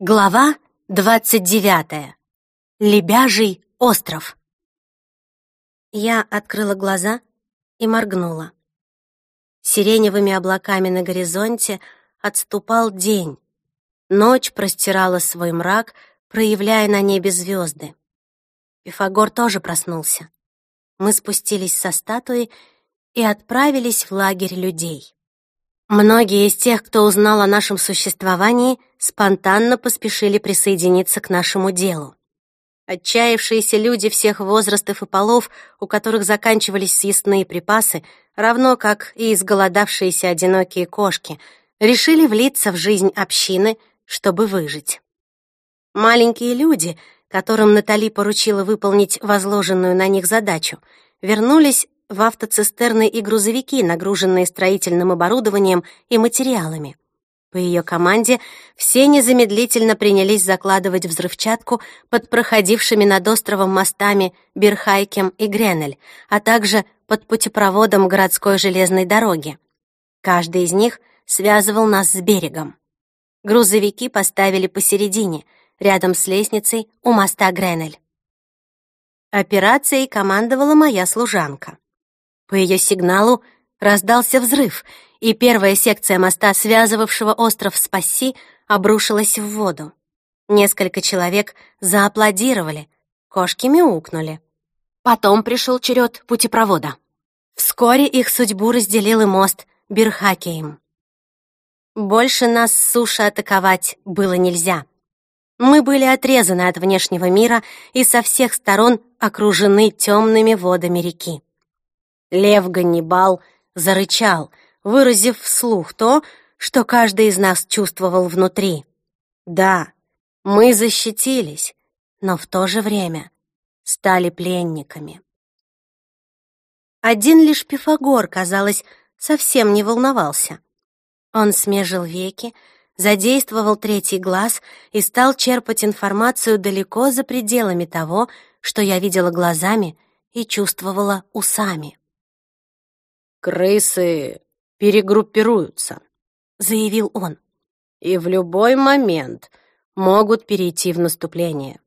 Глава двадцать девятая. Лебяжий остров. Я открыла глаза и моргнула. Сиреневыми облаками на горизонте отступал день. Ночь простирала свой мрак, проявляя на небе звезды. Пифагор тоже проснулся. Мы спустились со статуи и отправились в лагерь людей. Многие из тех, кто узнал о нашем существовании, спонтанно поспешили присоединиться к нашему делу. Отчаявшиеся люди всех возрастов и полов, у которых заканчивались съестные припасы, равно как и изголодавшиеся одинокие кошки, решили влиться в жизнь общины, чтобы выжить. Маленькие люди, которым Натали поручила выполнить возложенную на них задачу, вернулись в автоцистерны и грузовики, нагруженные строительным оборудованием и материалами. По ее команде все незамедлительно принялись закладывать взрывчатку под проходившими над островом мостами Бирхайкем и Гренель, а также под путепроводом городской железной дороги. Каждый из них связывал нас с берегом. Грузовики поставили посередине, рядом с лестницей у моста Гренель. Операцией командовала моя служанка. По ее сигналу раздался взрыв, и первая секция моста, связывавшего остров с Пасси, обрушилась в воду. Несколько человек зааплодировали, кошки мяукнули. Потом пришел черед путепровода. Вскоре их судьбу разделил и мост Бирхакеем. Больше нас с суши атаковать было нельзя. Мы были отрезаны от внешнего мира и со всех сторон окружены темными водами реки. Лев Ганнибал зарычал, выразив вслух то, что каждый из нас чувствовал внутри. Да, мы защитились, но в то же время стали пленниками. Один лишь Пифагор, казалось, совсем не волновался. Он смежил веки, задействовал третий глаз и стал черпать информацию далеко за пределами того, что я видела глазами и чувствовала усами. «Крысы перегруппируются», — заявил он, «и в любой момент могут перейти в наступление.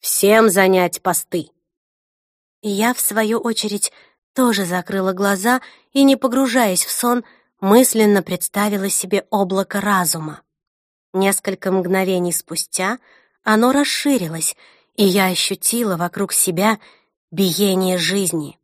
Всем занять посты». я, в свою очередь, тоже закрыла глаза и, не погружаясь в сон, мысленно представила себе облако разума. Несколько мгновений спустя оно расширилось, и я ощутила вокруг себя биение жизни.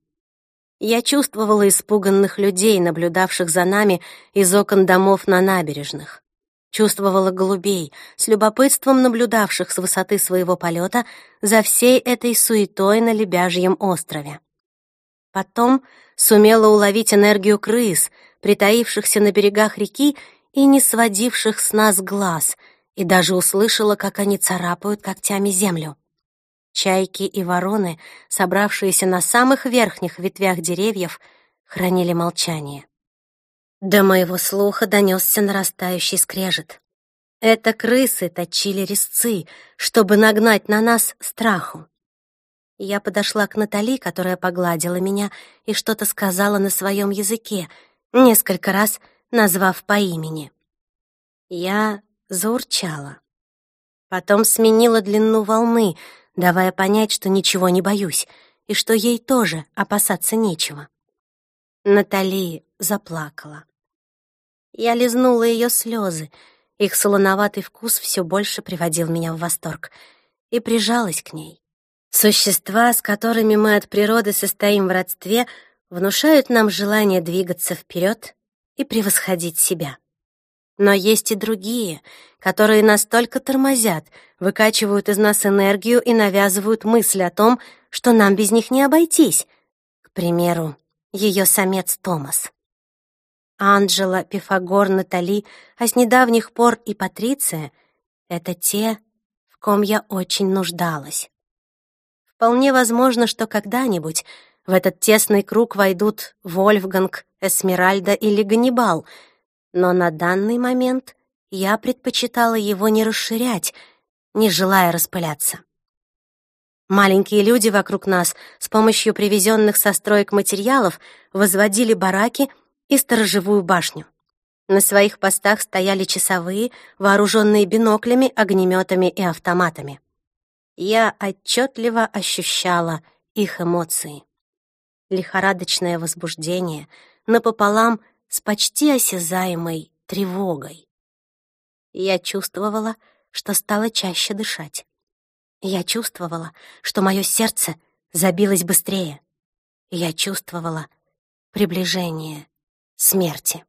Я чувствовала испуганных людей, наблюдавших за нами из окон домов на набережных. Чувствовала голубей, с любопытством наблюдавших с высоты своего полета за всей этой суетой на Лебяжьем острове. Потом сумела уловить энергию крыс, притаившихся на берегах реки и не сводивших с нас глаз, и даже услышала, как они царапают когтями землю. Чайки и вороны, собравшиеся на самых верхних ветвях деревьев, хранили молчание. До моего слуха донесся нарастающий скрежет. Это крысы точили резцы, чтобы нагнать на нас страху. Я подошла к Натали, которая погладила меня и что-то сказала на своем языке, несколько раз назвав по имени. Я заурчала. Потом сменила длину волны — давая понять, что ничего не боюсь и что ей тоже опасаться нечего. Натали заплакала. Я лизнула ее слезы, их солоноватый вкус все больше приводил меня в восторг, и прижалась к ней. Существа, с которыми мы от природы состоим в родстве, внушают нам желание двигаться вперед и превосходить себя. Но есть и другие, которые настолько тормозят, выкачивают из нас энергию и навязывают мысль о том, что нам без них не обойтись. К примеру, ее самец Томас. Анджела, Пифагор, Натали, а с недавних пор и Патриция — это те, в ком я очень нуждалась. Вполне возможно, что когда-нибудь в этот тесный круг войдут Вольфганг, Эсмеральда или Ганнибал — но на данный момент я предпочитала его не расширять, не желая распыляться. Маленькие люди вокруг нас с помощью привезенных со строек материалов возводили бараки и сторожевую башню. На своих постах стояли часовые, вооруженные биноклями, огнеметами и автоматами. Я отчетливо ощущала их эмоции. Лихорадочное возбуждение напополам с почти осязаемой тревогой. Я чувствовала, что стало чаще дышать. Я чувствовала, что мое сердце забилось быстрее. Я чувствовала приближение смерти.